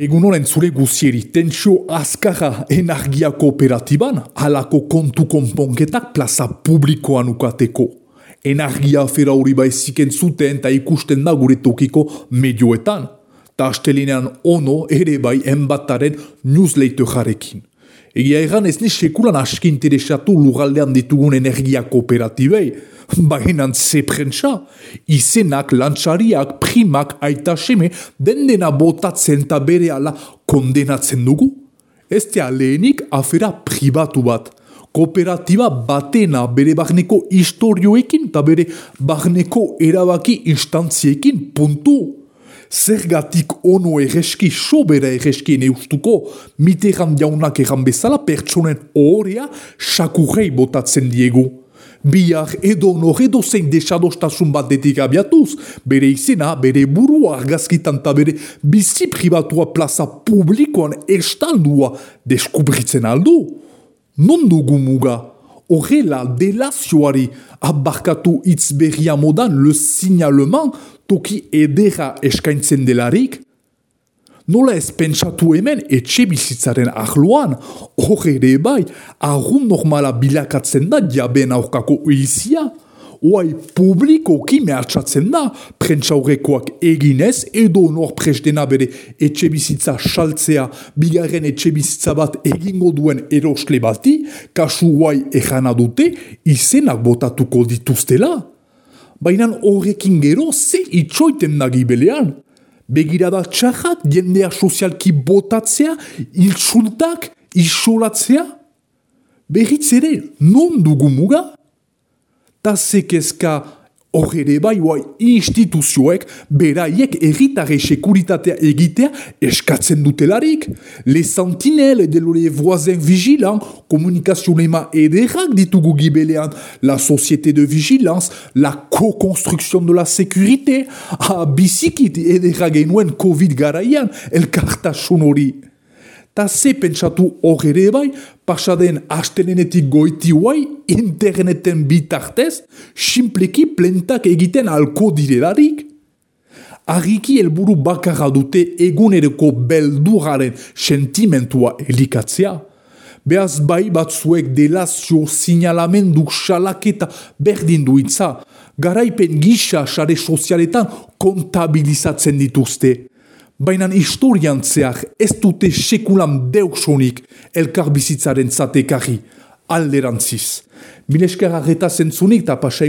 Egun horren zure guzieri, tentsio azkarra energia kooperatiban, halako kontu konponketak plaza publikoan ukateko. Energia afera hori baiziken zuten eta ikusten da gure tokiko medioetan. Ta astelinean ono ere bai enbataren newsletter jarekin. Egia egan ez ni sekulan aski interesatu lugaldean ditugun energia kooperatibei, Baina ze prentsa, izenak, lantxariak, primak, aita seme, den dena botatzen eta bere ala kondenatzen dugu. Ez tea lehenik afera pribatu bat. Kooperatiba batena bere barneko historioekin eta bere barneko erabaki instantziekin puntu. Zergatik ono erreski, sobera erreski neustuko, miteran jaunak eran bezala pertsonen horrea sakurrei botatzen diegu. Bihar edo nor edo zein desadostasun bat detik abiatuz, bere izena, bere burua argazkitan eta bere bizi privatua plaza publikoan estaldua deskubritzen aldu. Non dugu muga? Horrela delazioari abarkatu hitz berria modan le signaleman toki edera eskaintzen delarik? Nola ez pentsatu hemen etxe bizitzaren ahloan, hori ere bai, argun normala bilakatzen da jaben aurkako uizia. Oai publiko ki mehatxatzen da, prentsaurrekoak eginez edo nor presdena bere etxe bizitza saltzea, bigarren etxe bizitza bat egingo duen erosle bati, kasu oai ejana dute, izenak botatuko dituztela. Baina horrekin gero ze itxoiten nagibelean begirada txarrak, jendea sozialki botatzea, iltsultak, isolatzea? Berriz ere, non dugu muga? Ta zekezka hor ere bai bai instituzioek beraiek erritare sekuritatea egitea eskatzen dutelarik. Le sentinelle de le voisin vigilant, komunikazio lema ederrak ditugu gibelean, la société de vigilance, la co-construction de la sécurité, a bizikit ederrak genuen COVID garaian, elkartasun hori. Ta ze pentsatu hor ere bai, pasaden astelenetik goiti huai, interneten bitartez, simpleki plentak egiten alko direlarik. Ariki helburu bakarra dute egunereko belduraren sentimentua elikatzea. Beaz bai batzuek delazio sinalamenduk salaketa berdin duitza, garaipen gisa sare sozialetan kontabilizatzen dituzte. Baina historian zeak ez dute sekulan deuksonik elkar bizitzaren zatekari alderantziz. Mileskara reta zentzunik eta pasa?